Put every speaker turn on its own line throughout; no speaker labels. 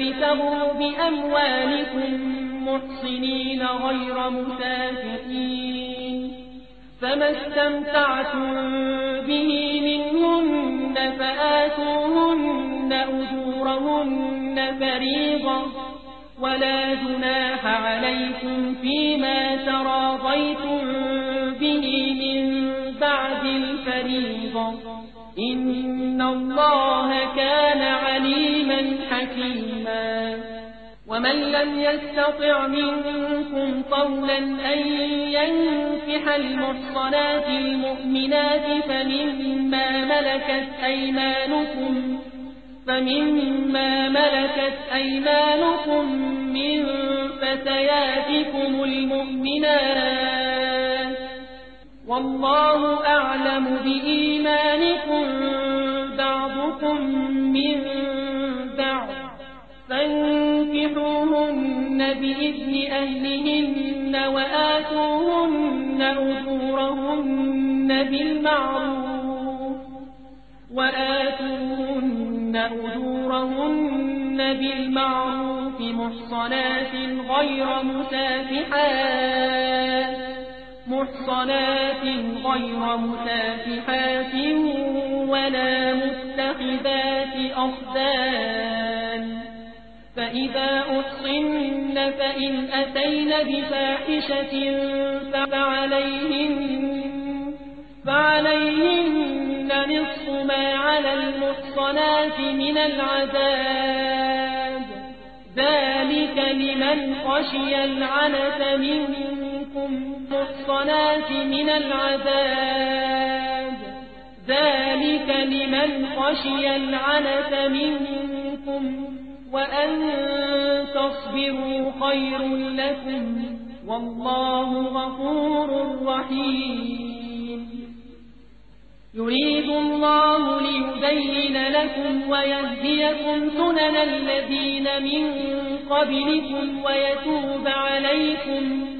تبتغوا بأموالكم محصنين غير مسافحين فما استمتعتم به منهن فآتوهن أجورهن فريضة ولا جناح عليكم فيما تراضيتم به من بعد الفريضة إن الله كان عليما حكيما ومن لم يستطع منكم قولا أن ينفح المحصنات المؤمنات فمما ملكت أيمانكم فمما ملكت أيمانكم من فتياتكم المؤمنات والله أعلم بإيمانكم بعضكم من بعض. فانكحوهن بإذن أهلهن وآتوهن أجورهن بالمعروف. وآتوهن أجورهن بالمعروف محصنات غير مسافحات. محصنات غير مسافحات ولا متخذات أخدان فإذا أحصن فإن أتين بفاحشة فعليهن, فعليهن نصف ما على المحصنات من العذاب. ذلك لمن خشي العنة منكم المحصنات من العذاب. ذلك لمن خشي العنة منكم وأن تصبروا خير لكم والله غفور رحيم. يريد الله ليبين لكم ويهديكم سنن الذين من قبلكم ويتوب عليكم.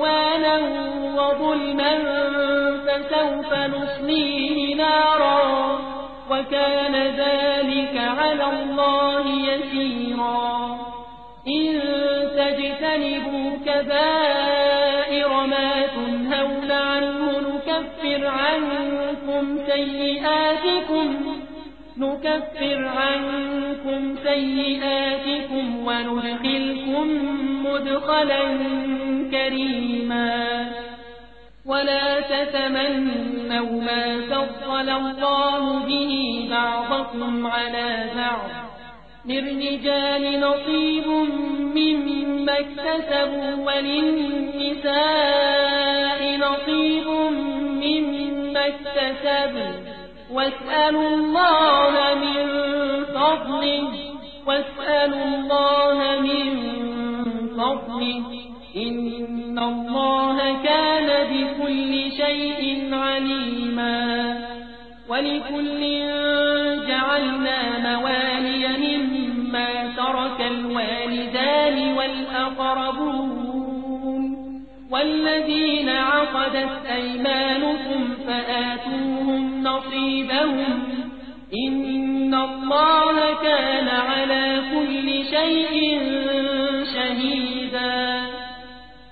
وكان ذلك على الله يسيرا. إن تجتنبوا كبائر ما تنهون عنه نكفر عنكم سيئاتكم نكفر عنكم سيئاتكم وندخلكم مدخلا كريما. ولا تتمنوا ما فضل الله به بعضكم على بعض. للرجال نصيب مما اكتسبوا وللنساء نصيب مما اكتسبوا. واسألوا الله من فضله واسألوا الله من فضله. إن الله كان بكل شيء عليما ولكل جعلنا موالي مما ترك الوالدان والأقربون والذين عقدت أيمانكم فآتوهم نصيبهم إن الله كان على كل شيء شهيدا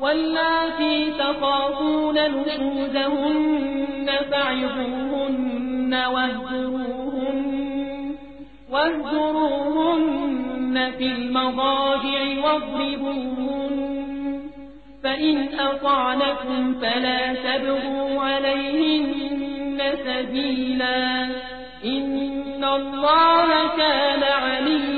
واللاتي تخافون نشوزهن فعظوهن واهجروهن, واهجروهن في المضاجع واضربوهن. فإن أطعنكم فلا تبغوا عليهن سبيلا. إن الله كان عليا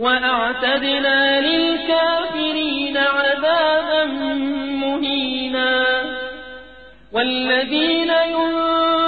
وأعتدنا للكافرين عذابا مهينا. والذين ينفقون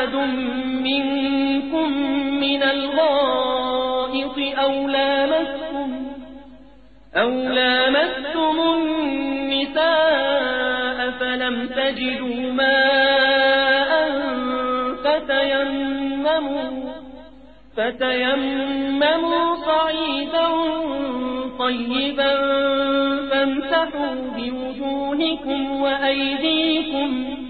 أحد منكم من الغار أو لامستم, أو لامستم النساء فلم تجدوا ماء فتيمموا, فتيمموا صعيدا طيبا فامسحوا بوجوهكم وأيديكم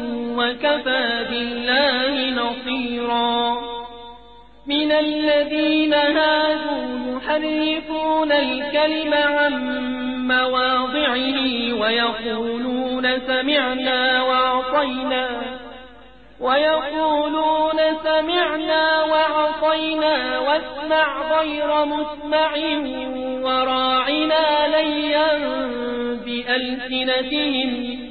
وكفى بالله نصيرا. من الذين هادوا يحرفون الكلم عن مواضعه ويقولون سمعنا وعصينا ويقولون سمعنا وعصينا واسمع غير مسمع وراعنا ليا بألسنتهم.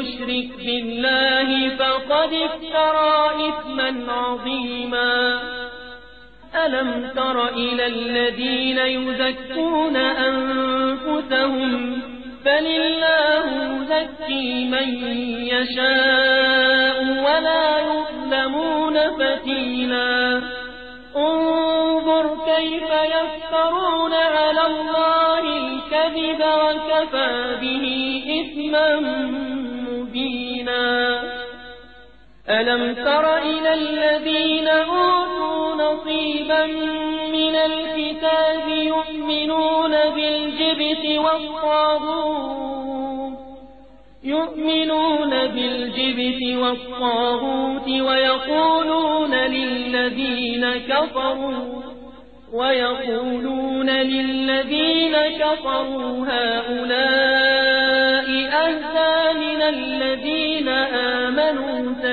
يشرك بالله فقد افترى إثما عظيما. ألم تر إلى الذين يزكون أنفسهم؟ بل الله يزكي من يشاء ولا يظلمون فتيلا. انظر كيف يفترون على الله الكذب وكفى به إثما مبينا ألم تر إلى الذين أوتوا نصيبا من الكتاب يؤمنون بالجبت والطاغوت؟ يؤمنون بالجبت والطاغوت ويقولون للذين كفروا ويقولون للذين كفروا هؤلاء أهدى من الذين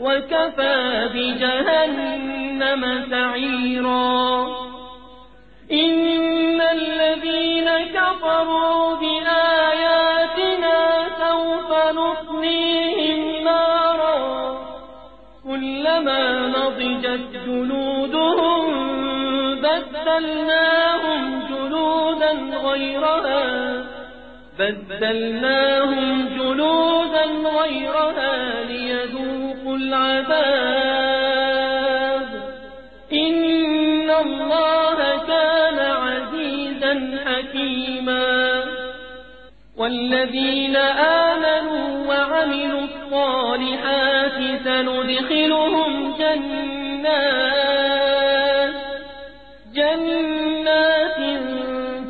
وكفى بجهنم سعيرا. إن الذين كفروا بآياتنا سوف نصليهم نارا. كلما نضجت جلودهم بدلناهم جلودا غيرها. بدلناهم جلودا غيرها ليدوروا العذاب. إن الله كان عزيزا حكيما. والذين آمنوا وعملوا الصالحات سندخلهم جنات. جنات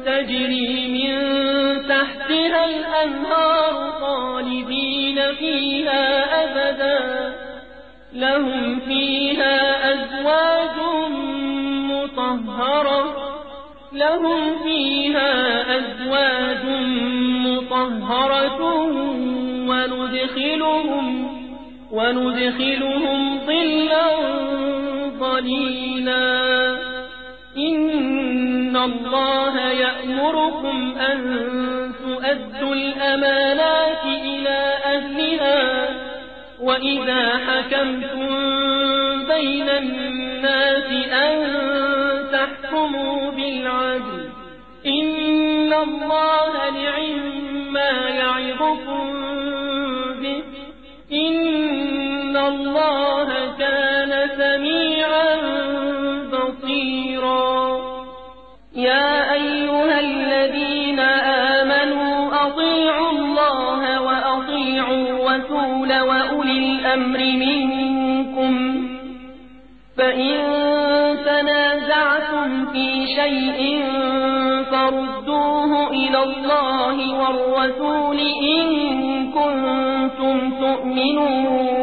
تجري من تحتها الأنهار خالدين فيها أبدا. لهم فيها أزواج مطهرة. لهم فيها أزواج مطهرة وندخلهم وندخلهم ظلا ظليلا. إن الله يأمركم أن تؤدوا الأمانات إلى أهلها. وإذا حكمتم بين الناس أن تحكموا بالعدل إن الله نعم ما يعظكم به إن الله كان سميعا بصيرا يا أيها الذين الأمر منكم فإن تنازعتم في شيء فردوه إلى الله والرسول إن كنتم تؤمنون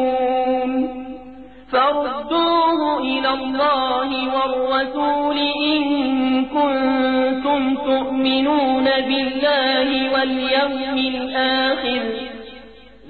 فردوه إلى الله والرسول إن كنتم تؤمنون بالله واليوم الآخر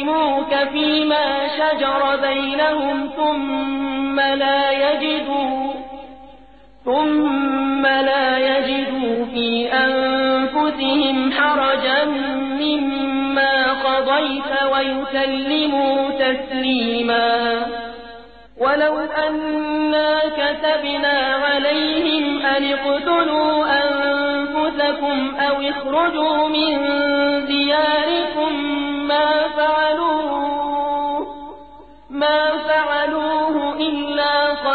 يحكموك فيما شجر بينهم ثم لا يجدوا ثم لا يجدوا في أنفسهم حرجا مما قضيت ويسلموا تسليما. ولو أنا كتبنا عليهم أن اقتلوا أنفسكم أو اخرجوا من دياركم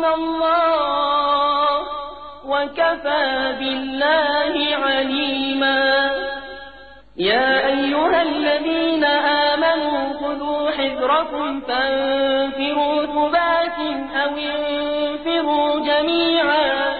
من الله وكفى بالله عليما. يا أيها الذين آمنوا خذوا حذركم فانفروا ثبات أو انفروا جميعا.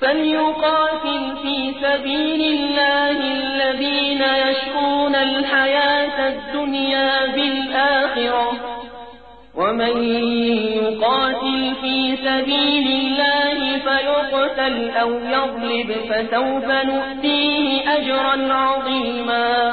فليقاتل في سبيل الله الذين يشرون الحياة الدنيا بالآخرة. ومن يقاتل في سبيل الله فيقتل أو يضرب فسوف نؤتيه أجرا عظيما.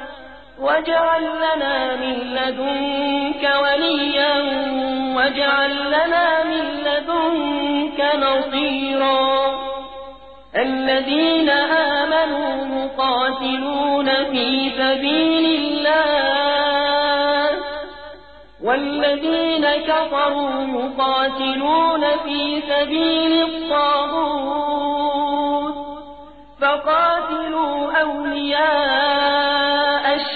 واجعل لنا من لدنك وليا واجعل لنا من لدنك نصيرا الذين آمنوا مقاتلون في سبيل الله والذين كفروا يقاتلون في سبيل الطاغوت فقاتلوا أولياء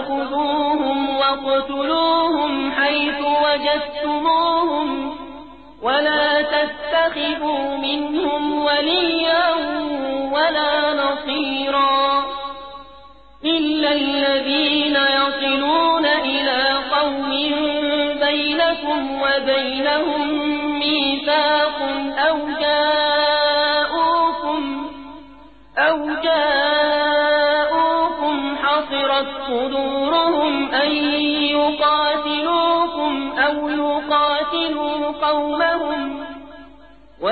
فخذوهم واقتلوهم حيث وجدتموهم ولا تتخذوا منهم وليا ولا نصيرا إلا الذين يصلون إلى قوم بينكم وبينهم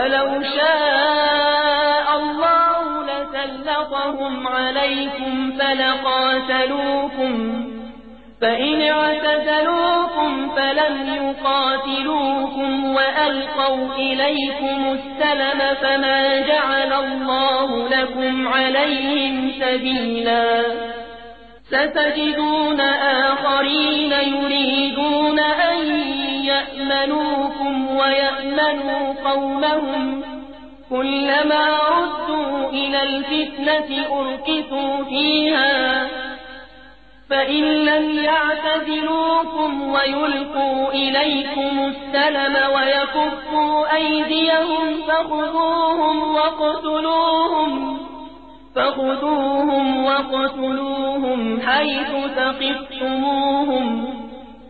ولو شاء الله لسلطهم عليكم فلقاتلوكم فإن اعتزلوكم فلم يقاتلوكم وألقوا إليكم السلم فما جعل الله لكم عليهم سبيلا. ستجدون آخرين يريدون أن يأمنوكم ويأمنوا قومهم كلما ردوا إلى الفتنة أركثوا فيها فإن لم يعتزلوكم ويلقوا إليكم السلم ويكفوا أيديهم فخذوهم وقتلوهم فخذوهم وقتلوهم حيث ثقفتموهم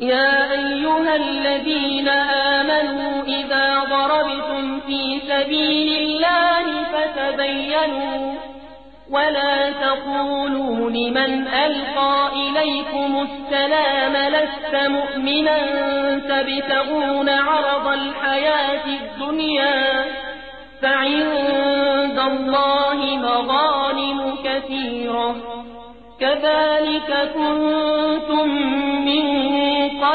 يا أيها الذين آمنوا إذا ضربتم في سبيل الله فتبينوا ولا تقولوا لمن ألقى إليكم السلام لست مؤمنا تبتغون عرض الحياة الدنيا فعند الله مظالم كثيرة كذلك كنتم من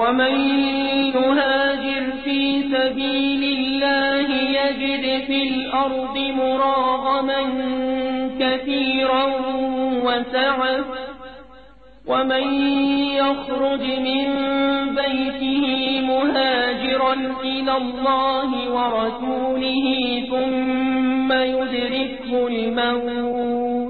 ومن يهاجر في سبيل الله يجد في الأرض مراغما كثيرا وسعة ومن يخرج من بيته مهاجرا إلى الله ورسوله ثم يدركه الموت.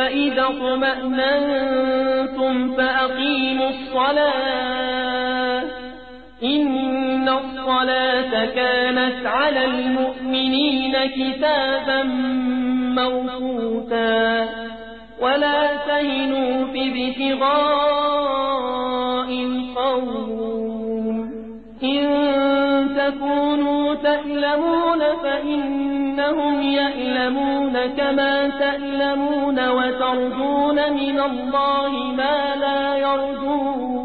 فإذا اطمأنتم فأقيموا الصلاة. إن الصلاة كانت على المؤمنين كتابا موقوتا. ولا تهنوا في ابتغاء القوم. إن تكونوا تألمون فإنهم يألمون كما تألمون وترجون من الله ما لا يرجون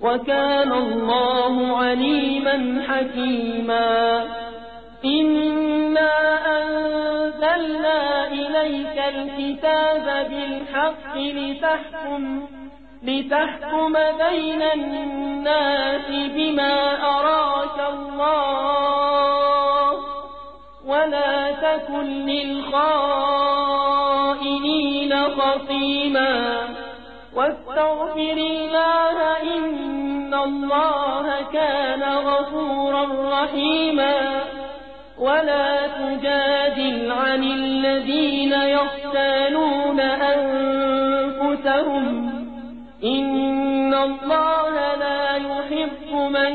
وكان الله عليما حكيما إنا أنزلنا إليك الكتاب بالحق لتحكم لتحكم بين الناس بما أراك الله ولا تكن للخائنين خصيما. واستغفر الله إن الله كان غفورا رحيما. ولا تجادل عن الذين يختالون أنفسهم. إن الله لا يحب من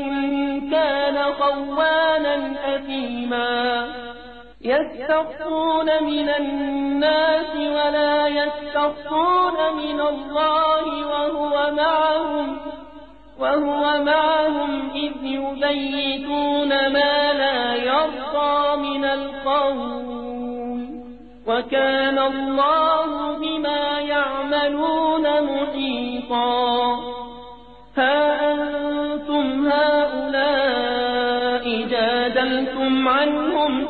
كان خوانا أثيما. يستخفون من الناس ولا يستخفون من الله وهو معهم وهو معهم إذ يبيتون ما لا يرضى من القوم وكان الله بما يعملون محيطا. ها أنتم هؤلاء جادلتم عنهم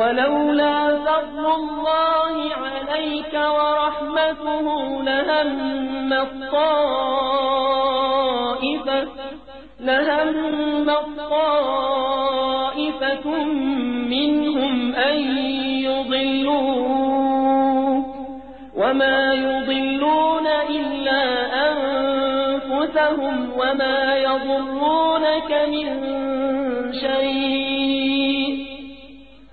ولولا فضل الله عليك ورحمته لهم الطائفة لهم الطائفة منهم أن يضلوه وما يضلون إلا أنفسهم وما يضرونك من شيء.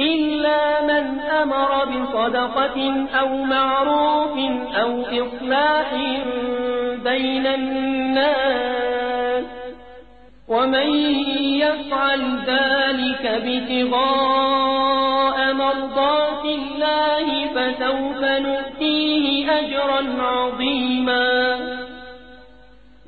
إلا من أمر بصدقة أو معروف أو إصلاح بين الناس ومن يفعل ذلك ابتغاء مرضات الله فسوف نؤتيه أجرا عظيما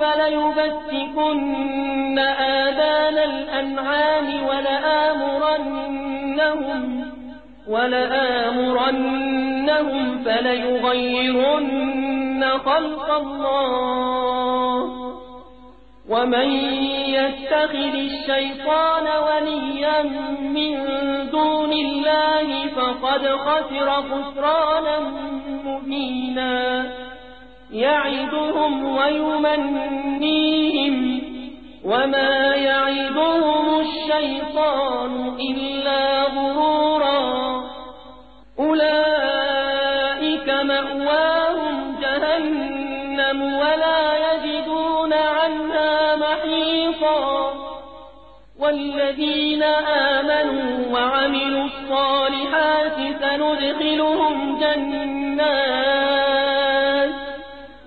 فليبتكن آذان الأنعام ولآمرنهم ولآمرنهم فليغيرن خلق الله ومن يتخذ الشيطان وليا من دون الله فقد خسر خسرانا مبينا يعدهم ويمنيهم وما يعدهم الشيطان إلا غرورا. أولئك مأواهم جهنم ولا يجدون عنها محيطا. والذين آمنوا وعملوا الصالحات سندخلهم جنات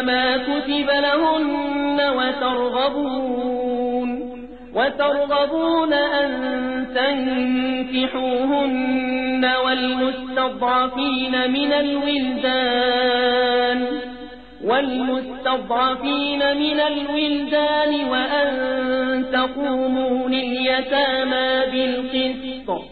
ما كتب لهن وترغبون وترغبون أن تنكحوهن والمستضعفين من الولدان والمستضعفين من الولدان وأن تقوموا لليتامى بالقسط.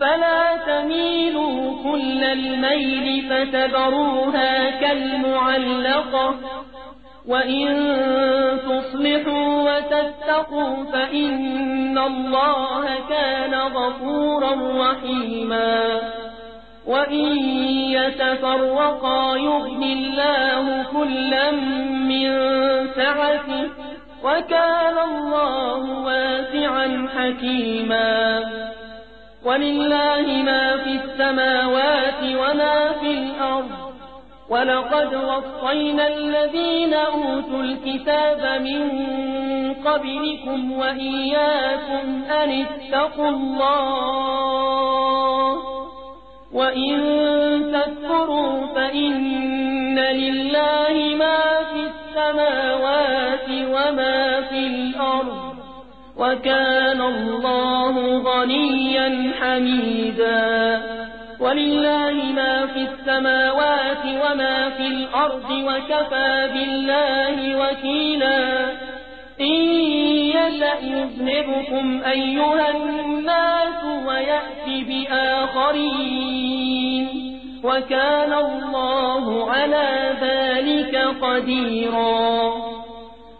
فلا تميلوا كل الميل فتذروها كالمعلقة. وإن تصلحوا وتتقوا فإن الله كان غفورا رحيما. وإن يتفرقا يغن الله كلا من سعته وكان الله واسعا حكيما. ولله ما في السماوات وما في الأرض. ولقد وصينا الذين أوتوا الكتاب من قبلكم وإياكم أن اتقوا الله. وإن تكفروا فإن لله ما في السماوات وما في الأرض. وكان الله غنيا حميدا. ولله ما في السماوات وما في الأرض وكفى بالله وكيلا. إن يشأ يذنبكم أيها الناس ويأتي بآخرين. وكان الله على ذلك قديرا.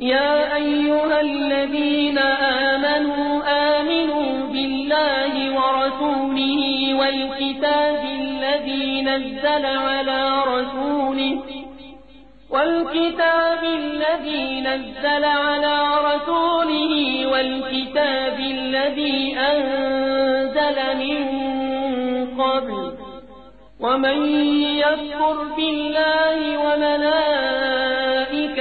يا أيها الذين آمنوا آمنوا بالله ورسوله والكتاب الذي نزل على رسوله والكتاب الذي نزل على رسوله والكتاب الذي أنزل من قبل. ومن يكفر بالله وملائكته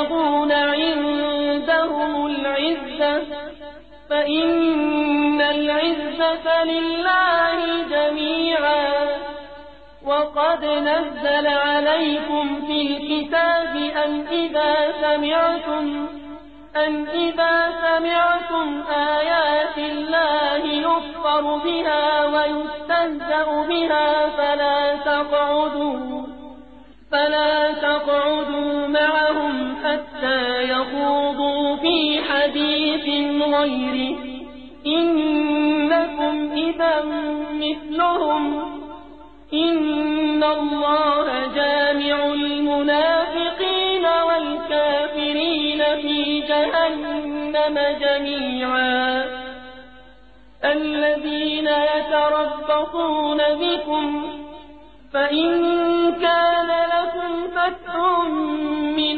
أيبتغون عندهم العزة فإن العزة لله جميعا. وقد نزل عليكم في الكتاب أن إذا سمعتم أن إذا سمعتم آيات الله يكفر بها ويستهزأ بها فلا تقعدوا فلا تقعدوا معهم يخوضوا في حديث غيره. إنكم إذا مثلهم. إن الله جامع المنافقين والكافرين في جهنم جميعا. الذين يتربصون بكم. فإن كان لكم فتح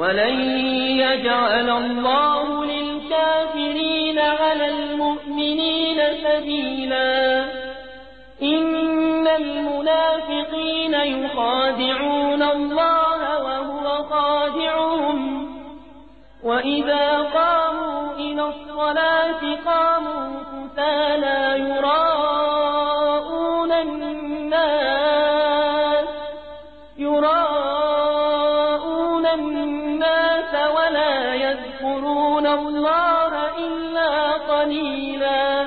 ولن يجعل الله للكافرين على المؤمنين سبيلا إن المنافقين يخادعون الله وهو خادعهم وإذا قاموا إلى الصلاة قاموا كتالا يراءون الله إلا قليلا.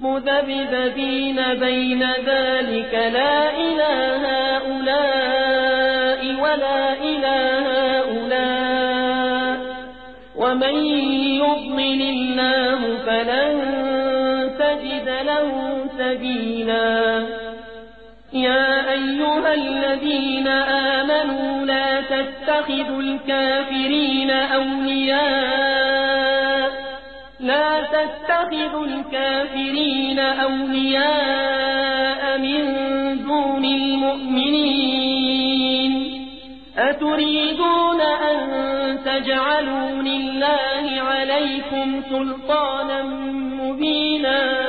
مذبذبين بين ذلك لا إله هؤلاء ولا إله هؤلاء. ومن يضلل الله فلن تجد له سبيلا. يا أيها الذين آمنوا تتخذوا الكافرين أولياء. لا تتخذوا الكافرين أولياء من دون المؤمنين. أتريدون أن تجعلوا لله عليكم سلطانا مبينا.